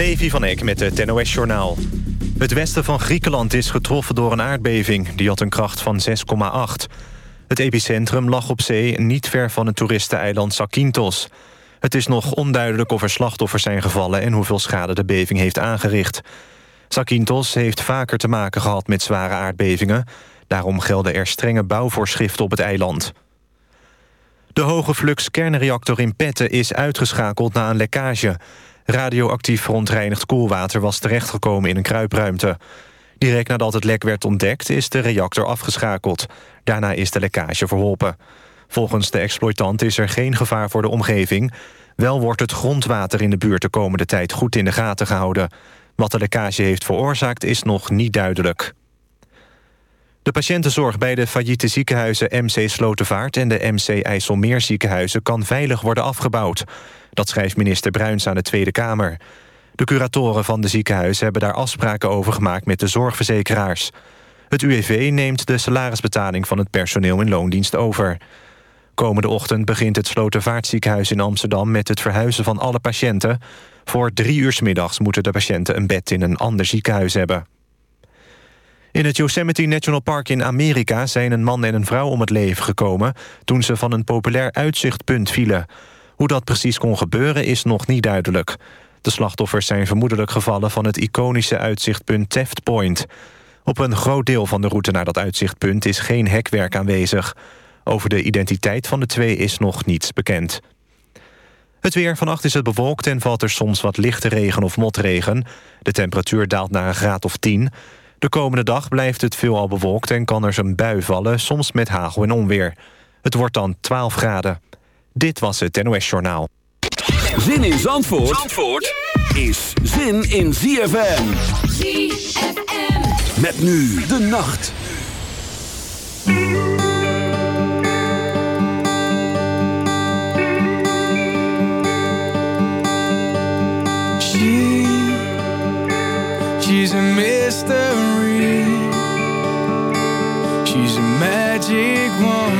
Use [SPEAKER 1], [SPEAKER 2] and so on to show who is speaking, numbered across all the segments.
[SPEAKER 1] Levi van Eck met het NOS-journaal. Het westen van Griekenland is getroffen door een aardbeving. Die had een kracht van 6,8. Het epicentrum lag op zee niet ver van het toeristeneiland Zakynthos. Het is nog onduidelijk of er slachtoffers zijn gevallen... en hoeveel schade de beving heeft aangericht. Zakynthos heeft vaker te maken gehad met zware aardbevingen. Daarom gelden er strenge bouwvoorschriften op het eiland. De hoge flux kernreactor in Petten is uitgeschakeld na een lekkage. Radioactief verontreinigd koelwater was terechtgekomen in een kruipruimte. Direct nadat het lek werd ontdekt is de reactor afgeschakeld. Daarna is de lekkage verholpen. Volgens de exploitant is er geen gevaar voor de omgeving. Wel wordt het grondwater in de buurt de komende tijd goed in de gaten gehouden. Wat de lekkage heeft veroorzaakt is nog niet duidelijk. De patiëntenzorg bij de failliete ziekenhuizen MC Slotervaart... en de MC IJsselmeer ziekenhuizen kan veilig worden afgebouwd. Dat schrijft minister Bruins aan de Tweede Kamer. De curatoren van de ziekenhuizen hebben daar afspraken over gemaakt... met de zorgverzekeraars. Het UWV neemt de salarisbetaling van het personeel in loondienst over. Komende ochtend begint het Slotervaartziekenhuis in Amsterdam... met het verhuizen van alle patiënten. Voor drie uur middags moeten de patiënten een bed in een ander ziekenhuis hebben. In het Yosemite National Park in Amerika zijn een man en een vrouw om het leven gekomen... toen ze van een populair uitzichtpunt vielen. Hoe dat precies kon gebeuren is nog niet duidelijk. De slachtoffers zijn vermoedelijk gevallen van het iconische uitzichtpunt Taft Point. Op een groot deel van de route naar dat uitzichtpunt is geen hekwerk aanwezig. Over de identiteit van de twee is nog niets bekend. Het weer. Vannacht is het bewolkt en valt er soms wat lichte regen of motregen. De temperatuur daalt naar een graad of 10. De komende dag blijft het veelal bewolkt en kan er een bui vallen... soms met hagel en onweer. Het wordt dan 12 graden. Dit was het NOS Journaal.
[SPEAKER 2] Zin in Zandvoort, Zandvoort is zin in ZFM.
[SPEAKER 3] ZFM.
[SPEAKER 2] Met nu de nacht.
[SPEAKER 4] She, she's a mystery.
[SPEAKER 3] 寂寞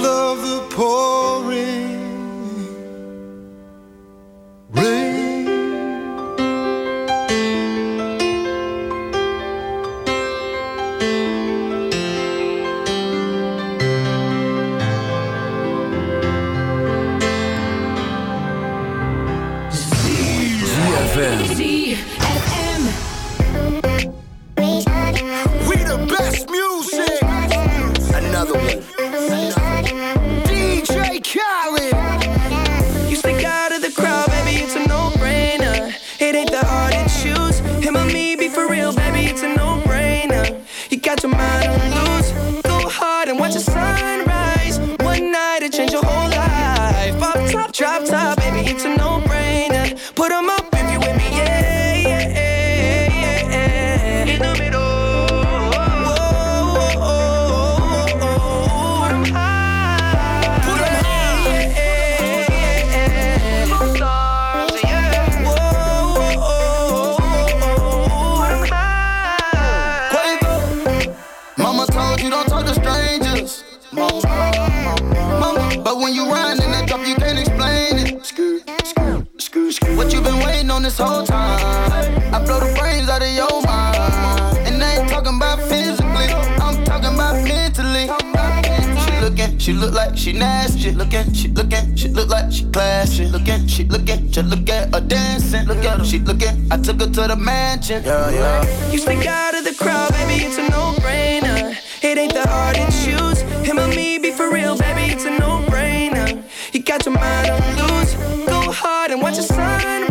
[SPEAKER 5] she look like she nasty. Looking, she looking, she look like she classy. Looking, she looking, just look at her dancing. Look at her, she looking. I took her to the mansion. Yeah, yeah.
[SPEAKER 6] You stick out of the crowd, baby, it's a no-brainer. It ain't that hard to choose. Him or me, be for real, baby, it's a no-brainer. You got your mind on loose. Go hard and watch the sunrise.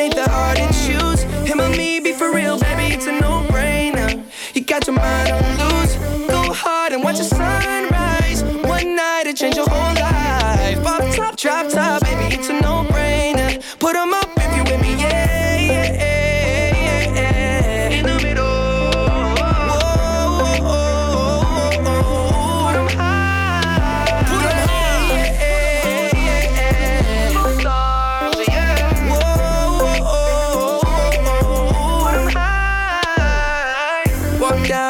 [SPEAKER 6] It ain't that hard to choose. Him or me, be for real, baby, it's a no-brainer. You got your mind on loose. Go hard and watch the sunrise. One night it change your whole life. Pop top, drop top, baby, it's a no-brainer.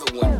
[SPEAKER 7] Another one.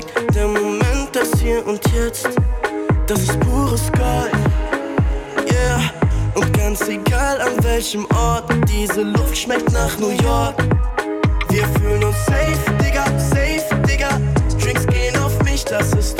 [SPEAKER 8] zeigt. Der Moment, das hier und jetzt, das ist pures Gold. Yeah, und ganz egal an welchem Ort, diese Luft schmeckt nach New York. Wir fühlen uns safe, Digga, safe, Digga. Drinks gehen auf mich, das ist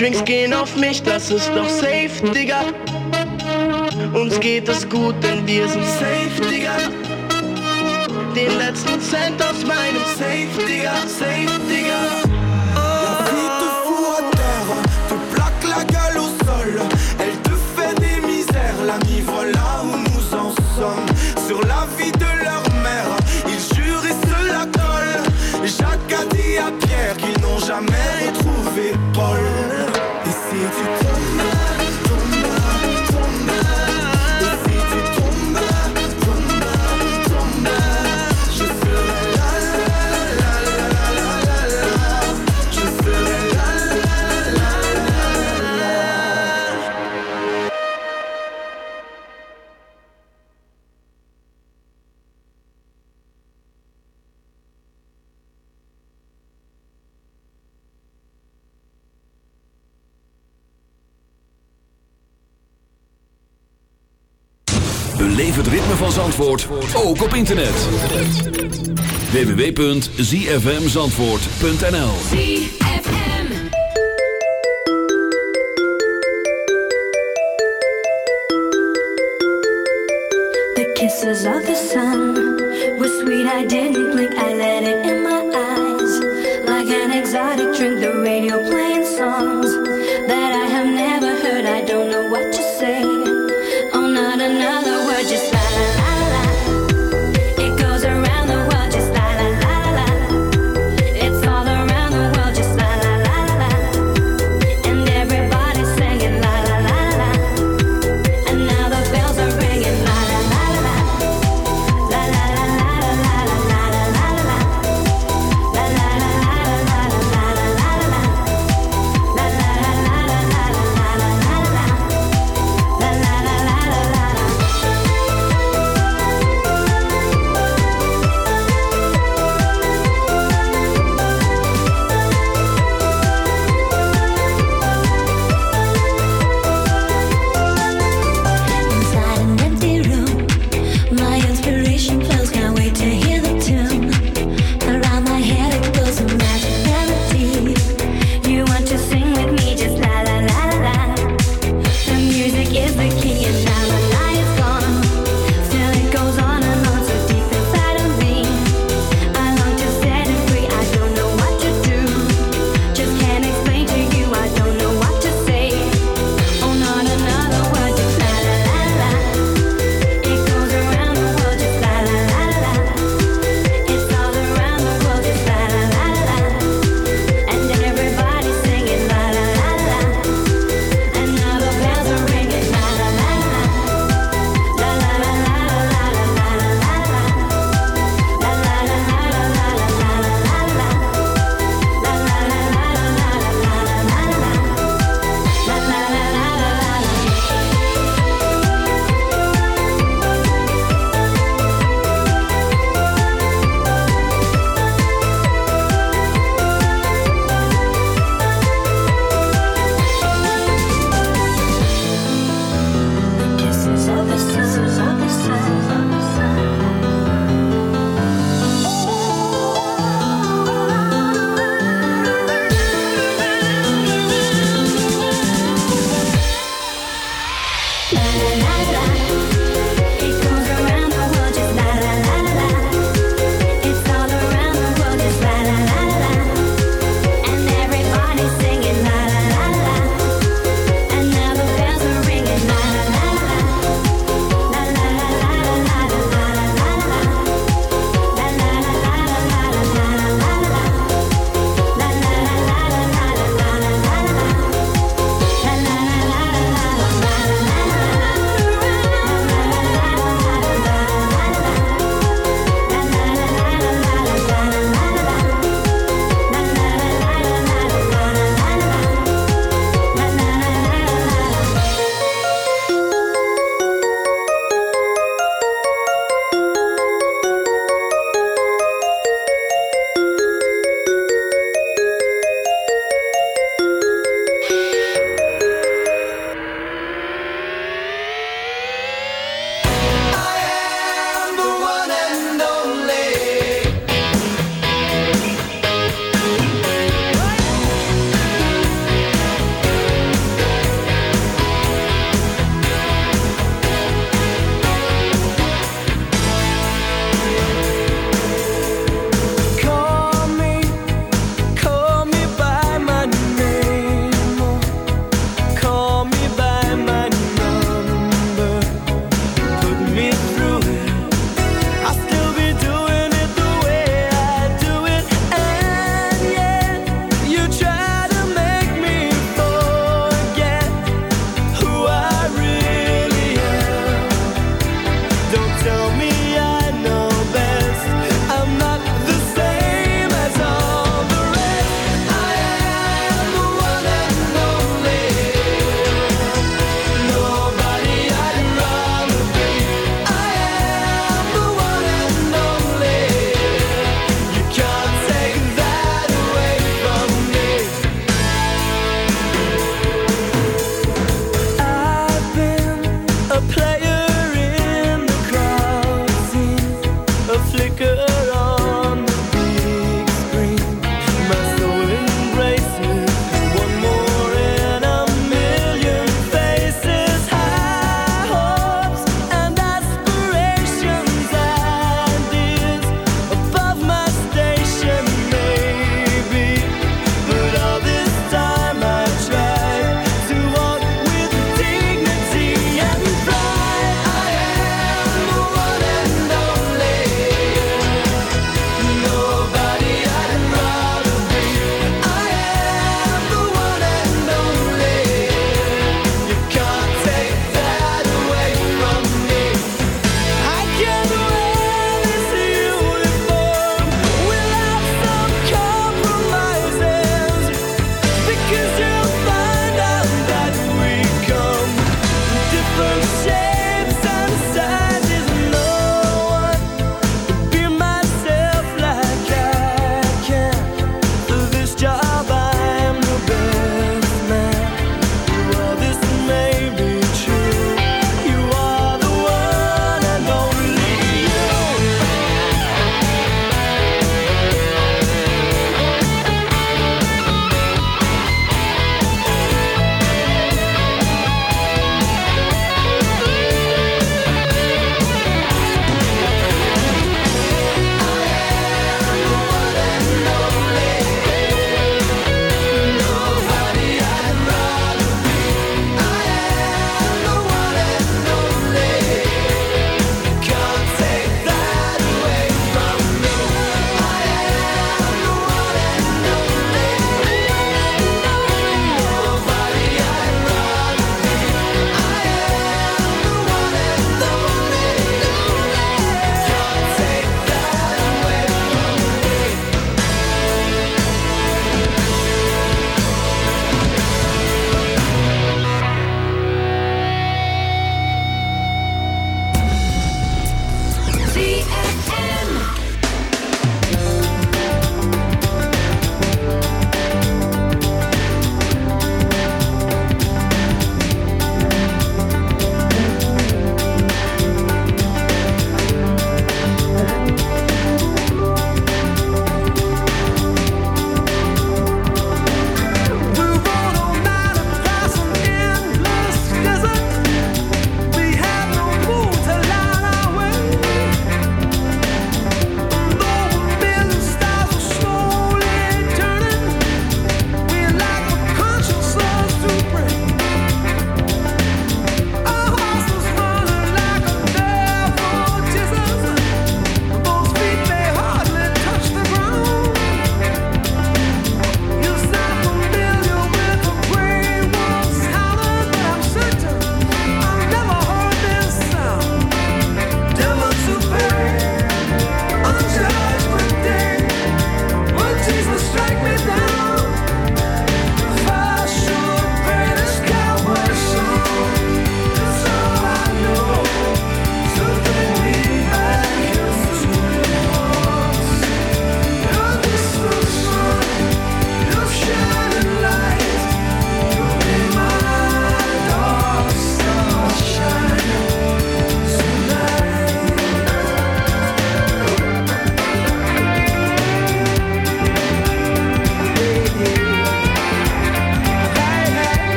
[SPEAKER 8] Drinks gehen auf mich, das ist doch safe, Digga. Uns geht es gut, denn wir sind safe, Digga den letzten Cent aus meinem Safe, Digga, Safe, Digga.
[SPEAKER 2] Zandvoort ook op internet. www.zfmzandvoort.nl
[SPEAKER 9] The kisses of the sun were sweet, I didn't blink, I let it in my eyes. Like an exotic drink, the radio playing songs that I have never heard, I don't know what to say. Oh, not another word, just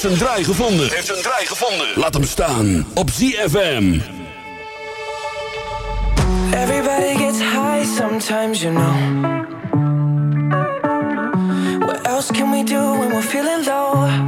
[SPEAKER 2] heeft een draai gevonden. Heeft een draai gevonden. Laat hem staan op ZFM.
[SPEAKER 10] Everybody gets high sometimes, you know. What else can we do when we're feeling low?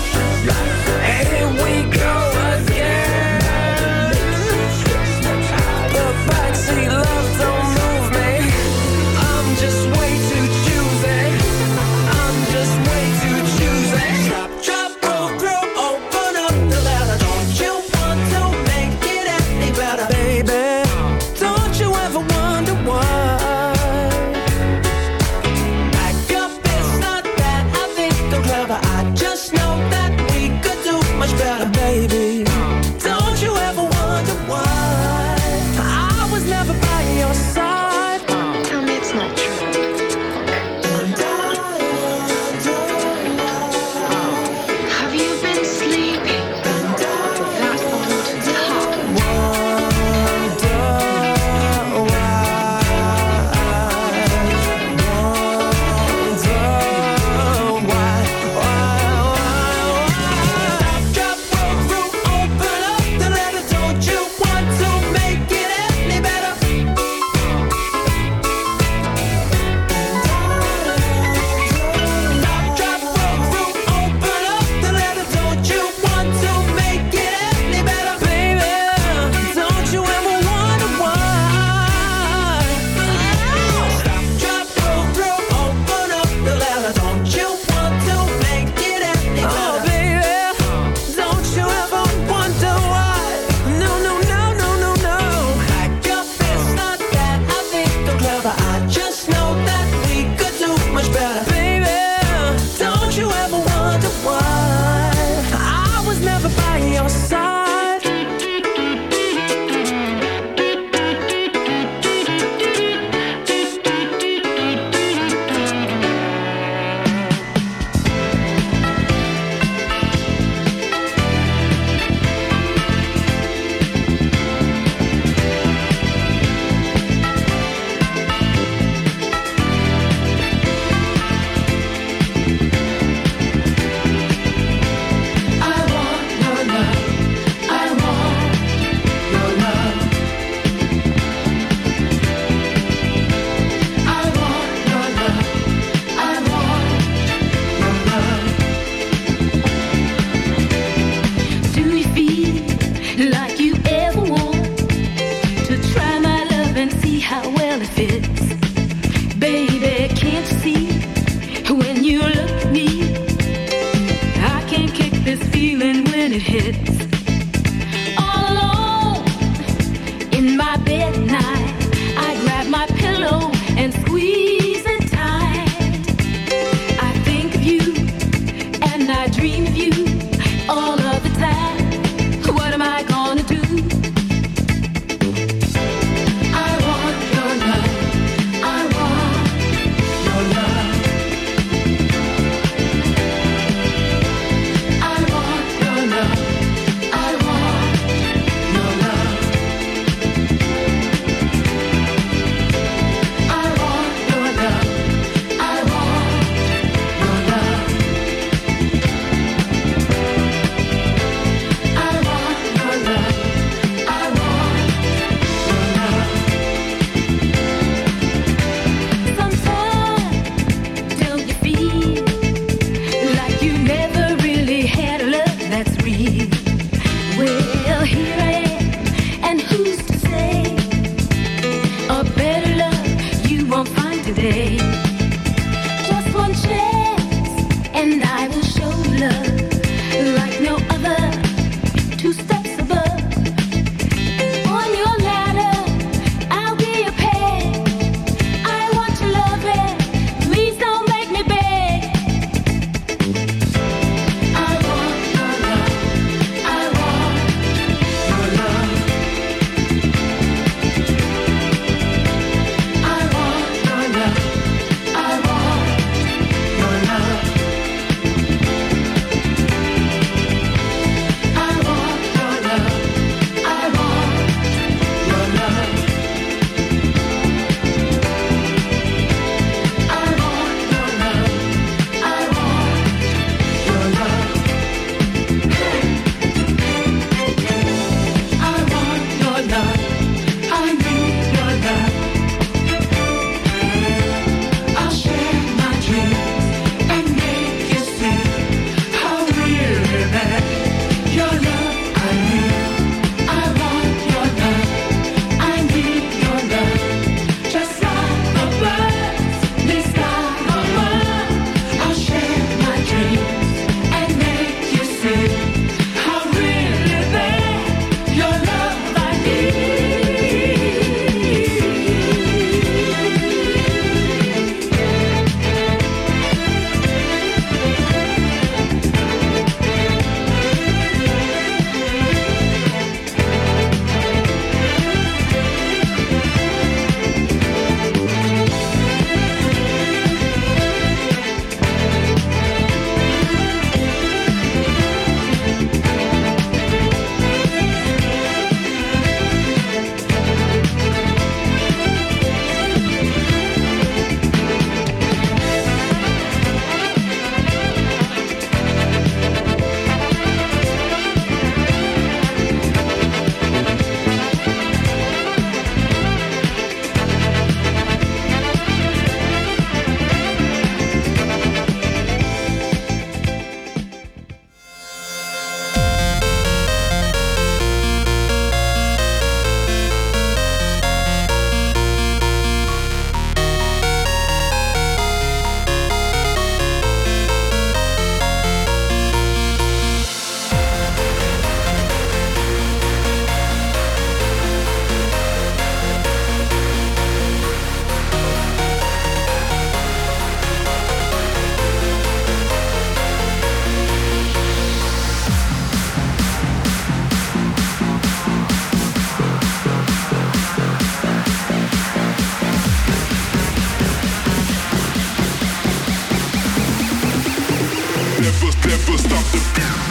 [SPEAKER 10] never stop the
[SPEAKER 9] beat.